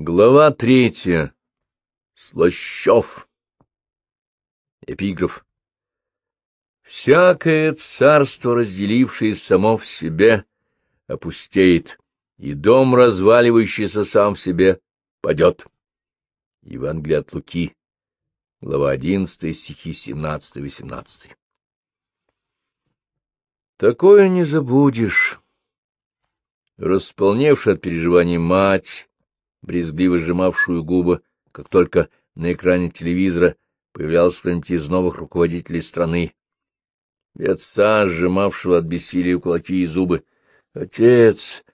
Глава третья. Слащев. Эпиграф. Всякое царство, разделившее само в себе, опустеет, и дом, разваливающийся сам в себе, падет. Евангелие от Луки, глава 11, стихи 17-18. Такое не забудешь. Располневшая от переживаний мать, брезгливо сжимавшую губы, как только на экране телевизора появлялся кто-нибудь из новых руководителей страны, и отца, сжимавшего от бессилия кулаки и зубы. «Отец,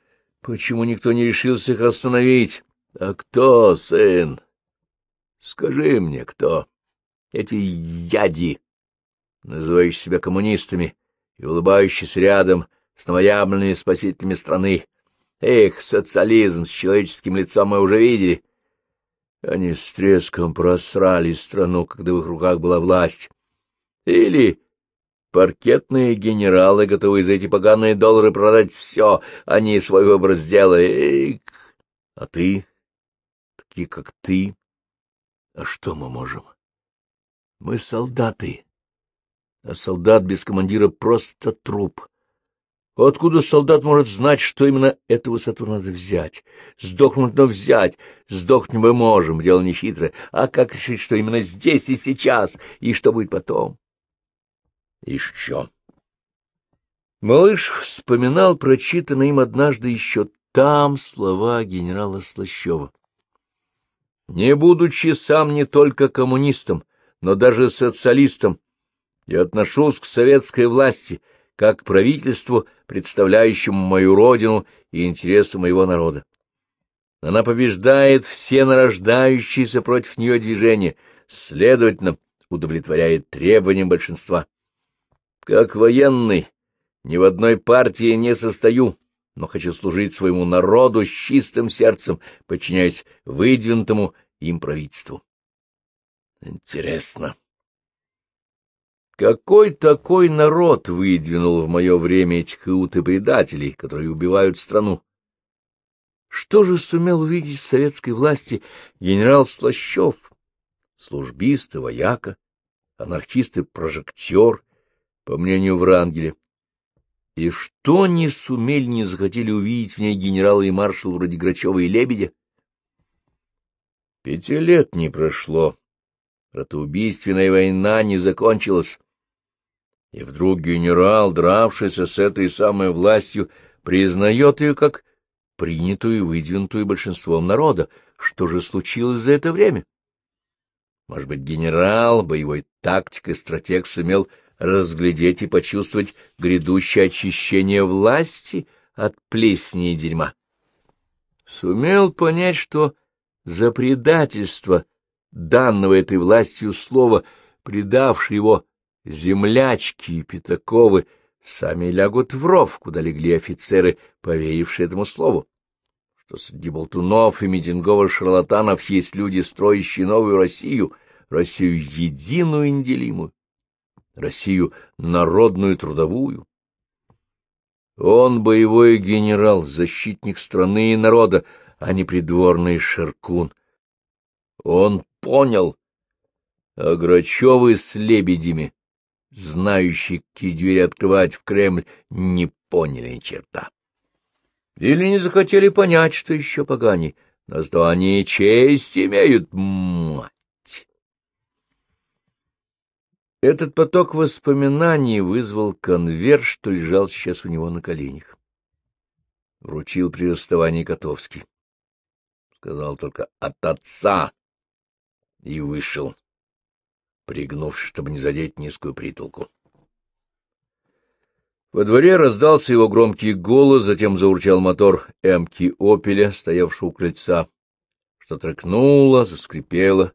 почему никто не решился их остановить? А кто, сын? Скажи мне, кто? Эти яди, называющие себя коммунистами и улыбающиеся рядом с новоявленными спасителями страны. Эх, социализм с человеческим лицом мы уже видели. Они с треском просрали страну, когда в их руках была власть. Или паркетные генералы, готовые за эти поганые доллары продать все, они свой выбор сделали. Эх, а ты, такие как ты, а что мы можем? Мы солдаты, а солдат без командира просто труп. Откуда солдат может знать, что именно эту высоту надо взять? Сдохнуть, но взять. Сдохнуть мы можем, дело не хитрое. А как решить, что именно здесь и сейчас, и что будет потом? Еще. Малыш вспоминал прочитанные им однажды еще там слова генерала Слащева. Не будучи сам не только коммунистом, но даже социалистом, я отношусь к советской власти — как правительству, представляющему мою родину и интересы моего народа. Она побеждает все нарождающиеся против нее движения, следовательно, удовлетворяет требованиям большинства. Как военный, ни в одной партии не состою, но хочу служить своему народу с чистым сердцем, подчиняясь выдвинутому им правительству. Интересно. Какой такой народ выдвинул в мое время этих иут и предателей, которые убивают страну? Что же сумел увидеть в советской власти генерал Слащев, службист и вояка, анархист и прожектор, по мнению Врангеля? И что не сумели, не захотели увидеть в ней генералы и маршал вроде Грачева и Лебедя? Пяти лет не прошло, Братоубийственная война не закончилась. И вдруг генерал, дравшийся с этой самой властью, признает ее как принятую и выдвинутую большинством народа. Что же случилось за это время? Может быть, генерал, боевой тактик и стратег сумел разглядеть и почувствовать грядущее очищение власти от плесени и дерьма. Сумел понять, что за предательство данного этой властью слова, предавший его землячки и пятаковы, сами лягут в ров, куда легли офицеры, поверившие этому слову, что среди болтунов и митинговых шарлатанов есть люди, строящие новую Россию, Россию единую и неделимую, Россию народную трудовую. Он боевой генерал, защитник страны и народа, а не придворный ширкун. Он понял, а Грачевы с лебедями знающие, какие двери открывать в Кремль, не поняли ни черта. Или не захотели понять, что еще поганей, но зато они честь имеют, мать. Этот поток воспоминаний вызвал конверт, что лежал сейчас у него на коленях. Вручил при расставании Котовский. Сказал только «от отца» и вышел пригнувшись, чтобы не задеть низкую притолку. Во дворе раздался его громкий голос, затем заурчал мотор эмки «Опеля», стоявшего у крыльца. Что-то рыкнуло, заскрипело,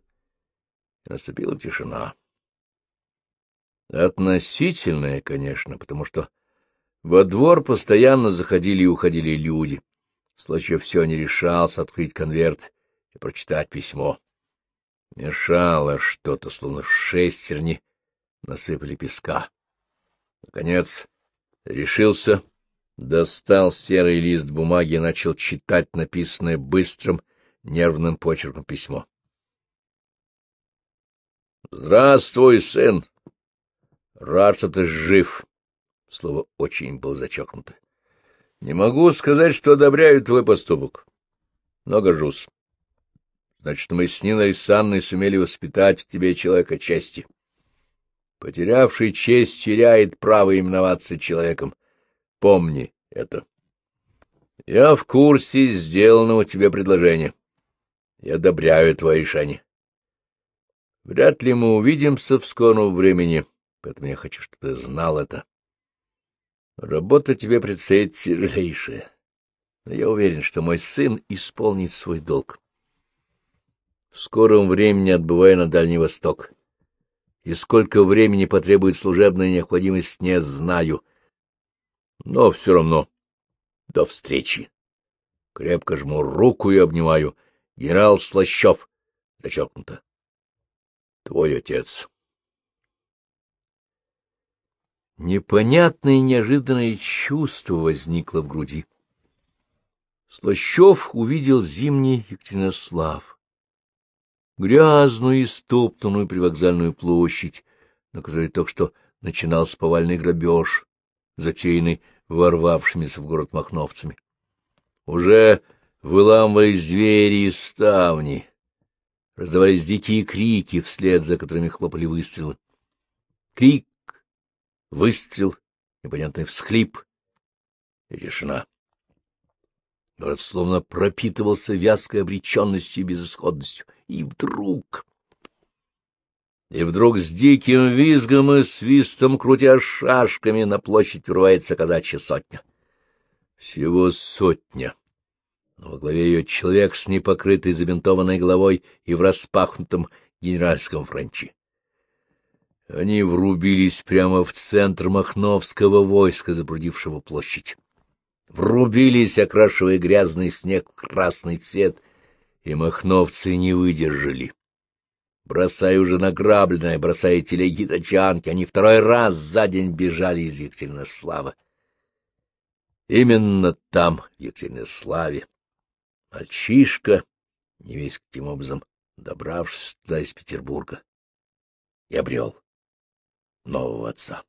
и наступила тишина. Относительная, конечно, потому что во двор постоянно заходили и уходили люди. В случае все не решался открыть конверт и прочитать письмо. Мешало что-то, словно шестерни насыпали песка. Наконец решился, достал серый лист бумаги и начал читать написанное быстрым, нервным почерком письмо. — Здравствуй, сын. Рад, что ты жив. Слово очень было зачокнуто. Не могу сказать, что одобряю твой поступок, но горжусь. Значит, мы с Ниной и с Анной сумели воспитать в тебе человека чести. Потерявший честь теряет право именоваться человеком. Помни это. Я в курсе сделанного тебе предложения. Я одобряю твое решение. Вряд ли мы увидимся в скором времени, поэтому я хочу, чтобы ты знал это. Работа тебе предстоит тяжелейшая, но я уверен, что мой сын исполнит свой долг. В скором времени отбываю на Дальний Восток. И сколько времени потребует служебная необходимость, не знаю. Но все равно до встречи. Крепко жму руку и обнимаю. Генерал Слащев. Зачеркнуто. Твой отец. Непонятное и неожиданное чувство возникло в груди. Слащев увидел зимний Екатеринослав грязную и стоптанную привокзальную площадь, на которой только что начинался повальный грабеж, затеянный ворвавшимися в город махновцами. Уже выламывались звери и ставни, раздавались дикие крики, вслед за которыми хлопали выстрелы. Крик, выстрел, непонятный всхлип и тишина. Город словно пропитывался вязкой обреченностью и безысходностью. И вдруг... И вдруг с диким визгом и свистом, крутя шашками, на площадь врывается казачья сотня. Всего сотня. Во главе ее человек с непокрытой забинтованной головой и в распахнутом генеральском франче. Они врубились прямо в центр махновского войска, запрудившего площадь врубились, окрашивая грязный снег в красный цвет, и махновцы не выдержали. Бросая уже награбленное, бросая телеги тачанки, они второй раз за день бежали из Екатеринослава. Именно там, в Екатеринославе, мальчишка, не весь каким образом добравшись туда из Петербурга, и обрел нового отца.